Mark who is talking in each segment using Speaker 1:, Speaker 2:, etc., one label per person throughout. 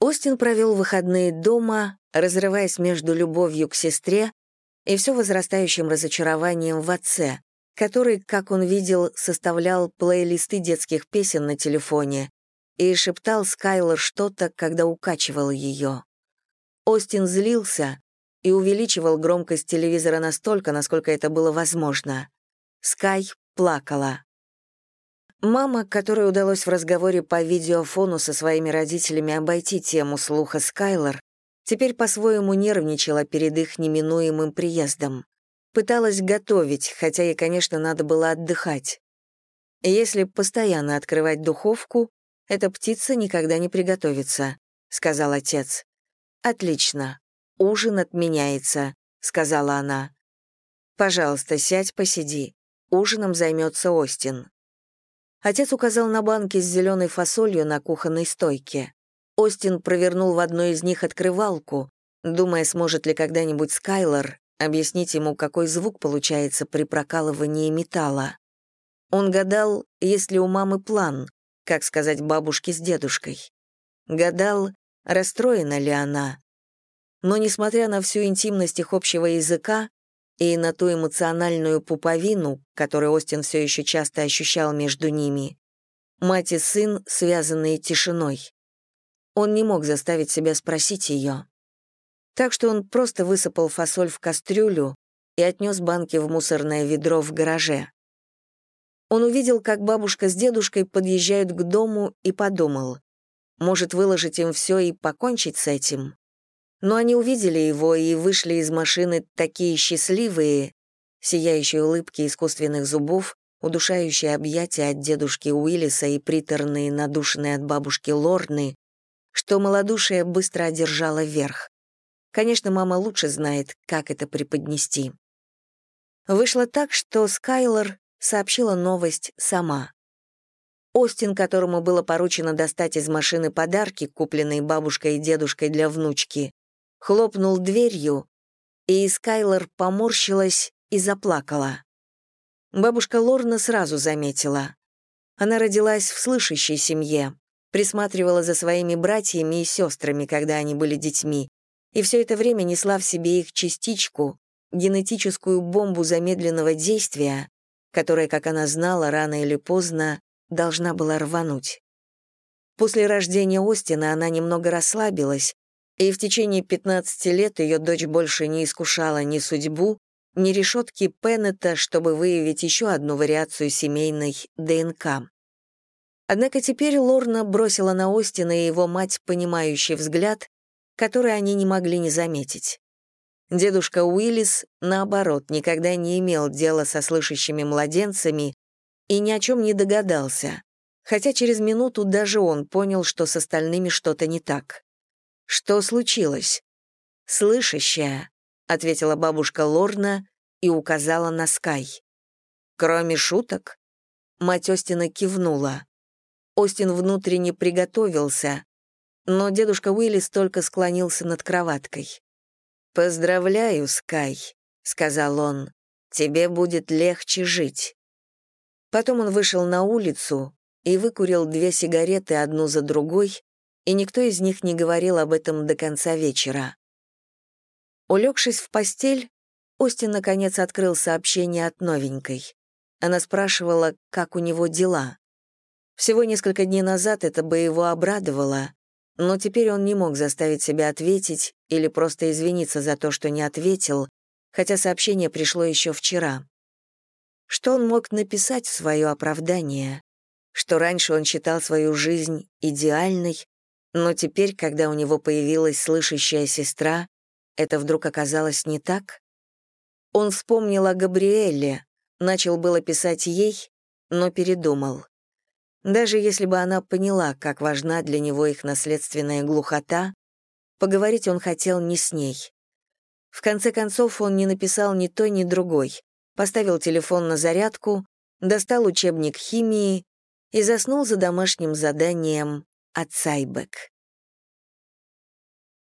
Speaker 1: Остин провел выходные дома, разрываясь между любовью к сестре и все возрастающим разочарованием в отце, который, как он видел, составлял плейлисты детских песен на телефоне и шептал Скайлор что-то, когда укачивал ее. Остин злился и увеличивал громкость телевизора настолько, насколько это было возможно. Скай плакала. Мама, которой удалось в разговоре по видеофону со своими родителями обойти тему слуха Скайлор, теперь по-своему нервничала перед их неминуемым приездом. Пыталась готовить, хотя ей, конечно, надо было отдыхать. Если постоянно открывать духовку, эта птица никогда не приготовится, сказал отец. Отлично. Ужин отменяется, сказала она. Пожалуйста, сядь, посиди. Ужином займется Остин. Отец указал на банки с зеленой фасолью на кухонной стойке. Остин провернул в одной из них открывалку, думая, сможет ли когда-нибудь Скайлор объяснить ему, какой звук получается при прокалывании металла. Он гадал, есть ли у мамы план, как сказать бабушке с дедушкой. Гадал, расстроена ли она. Но, несмотря на всю интимность их общего языка и на ту эмоциональную пуповину, которую Остин все еще часто ощущал между ними, мать и сын, связанные тишиной. Он не мог заставить себя спросить ее. Так что он просто высыпал фасоль в кастрюлю и отнес банки в мусорное ведро в гараже. Он увидел, как бабушка с дедушкой подъезжают к дому и подумал, может, выложить им все и покончить с этим. Но они увидели его и вышли из машины такие счастливые, сияющие улыбки искусственных зубов, удушающие объятия от дедушки Уиллиса и приторные, надушенные от бабушки Лорны, что малодушие быстро одержало верх. Конечно, мама лучше знает, как это преподнести. Вышло так, что Скайлор сообщила новость сама. Остин, которому было поручено достать из машины подарки, купленные бабушкой и дедушкой для внучки, хлопнул дверью, и Скайлор поморщилась и заплакала. Бабушка Лорна сразу заметила. Она родилась в слышащей семье, присматривала за своими братьями и сестрами, когда они были детьми, и все это время несла в себе их частичку, генетическую бомбу замедленного действия, которая, как она знала, рано или поздно должна была рвануть. После рождения Остина она немного расслабилась, и в течение 15 лет ее дочь больше не искушала ни судьбу, ни решетки Пеннета, чтобы выявить еще одну вариацию семейной ДНК. Однако теперь Лорна бросила на Остина и его мать понимающий взгляд, который они не могли не заметить. Дедушка Уиллис, наоборот, никогда не имел дела со слышащими младенцами и ни о чем не догадался, хотя через минуту даже он понял, что с остальными что-то не так. «Что случилось?» «Слышащая», — ответила бабушка Лорна и указала на Скай. «Кроме шуток?» Мать Остина кивнула. Остин внутренне приготовился, но дедушка Уиллис только склонился над кроваткой. «Поздравляю, Скай», — сказал он, — «тебе будет легче жить». Потом он вышел на улицу и выкурил две сигареты одну за другой, и никто из них не говорил об этом до конца вечера. Улегшись в постель, Остин наконец открыл сообщение от новенькой. Она спрашивала, как у него дела. Всего несколько дней назад это бы его обрадовало, но теперь он не мог заставить себя ответить или просто извиниться за то, что не ответил, хотя сообщение пришло еще вчера. Что он мог написать в свое оправдание? Что раньше он считал свою жизнь идеальной, но теперь, когда у него появилась слышащая сестра, это вдруг оказалось не так? Он вспомнил о Габриэле, начал было писать ей, но передумал. Даже если бы она поняла, как важна для него их наследственная глухота, поговорить он хотел не с ней. В конце концов, он не написал ни той, ни другой, поставил телефон на зарядку, достал учебник химии и заснул за домашним заданием от Сайбек.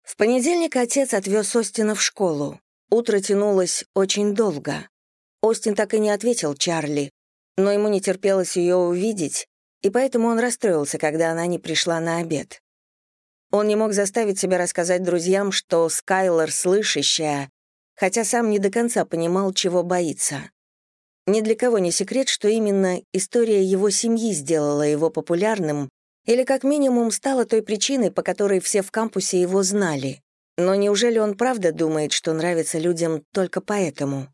Speaker 1: В понедельник отец отвез Остина в школу. Утро тянулось очень долго. Остин так и не ответил Чарли, но ему не терпелось ее увидеть, и поэтому он расстроился, когда она не пришла на обед. Он не мог заставить себя рассказать друзьям, что Скайлор слышащая, хотя сам не до конца понимал, чего боится. Ни для кого не секрет, что именно история его семьи сделала его популярным или как минимум стала той причиной, по которой все в кампусе его знали. Но неужели он правда думает, что нравится людям только поэтому?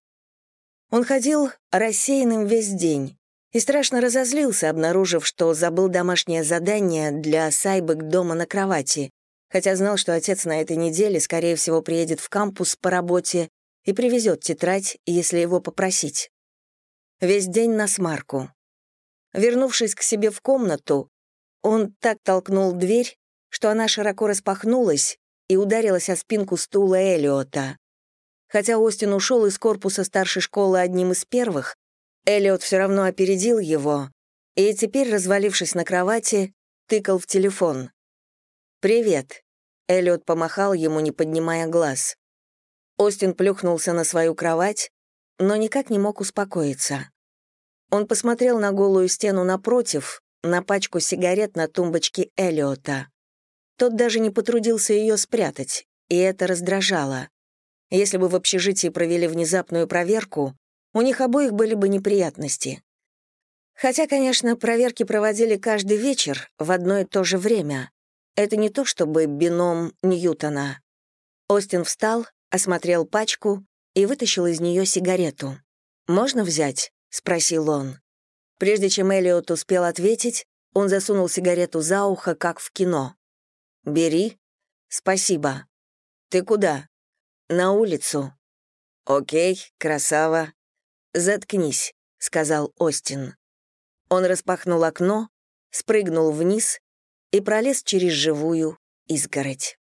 Speaker 1: Он ходил рассеянным весь день и страшно разозлился, обнаружив, что забыл домашнее задание для Сайбек дома на кровати, хотя знал, что отец на этой неделе, скорее всего, приедет в кампус по работе и привезет тетрадь, если его попросить. Весь день на смарку. Вернувшись к себе в комнату, он так толкнул дверь, что она широко распахнулась и ударилась о спинку стула Элиота. Хотя Остин ушел из корпуса старшей школы одним из первых, Эллиот все равно опередил его и теперь, развалившись на кровати, тыкал в телефон. «Привет», — Эллиот помахал ему, не поднимая глаз. Остин плюхнулся на свою кровать, но никак не мог успокоиться. Он посмотрел на голую стену напротив, на пачку сигарет на тумбочке Эллиота. Тот даже не потрудился ее спрятать, и это раздражало. Если бы в общежитии провели внезапную проверку, у них обоих были бы неприятности. Хотя, конечно, проверки проводили каждый вечер в одно и то же время. Это не то чтобы бином Ньютона. Остин встал, осмотрел пачку и вытащил из нее сигарету. «Можно взять?» — спросил он. Прежде чем Элиот успел ответить, он засунул сигарету за ухо, как в кино. «Бери. Спасибо. Ты куда?» «На улицу». «Окей, красава». «Заткнись», — сказал Остин. Он распахнул окно, спрыгнул вниз и пролез через живую изгородь.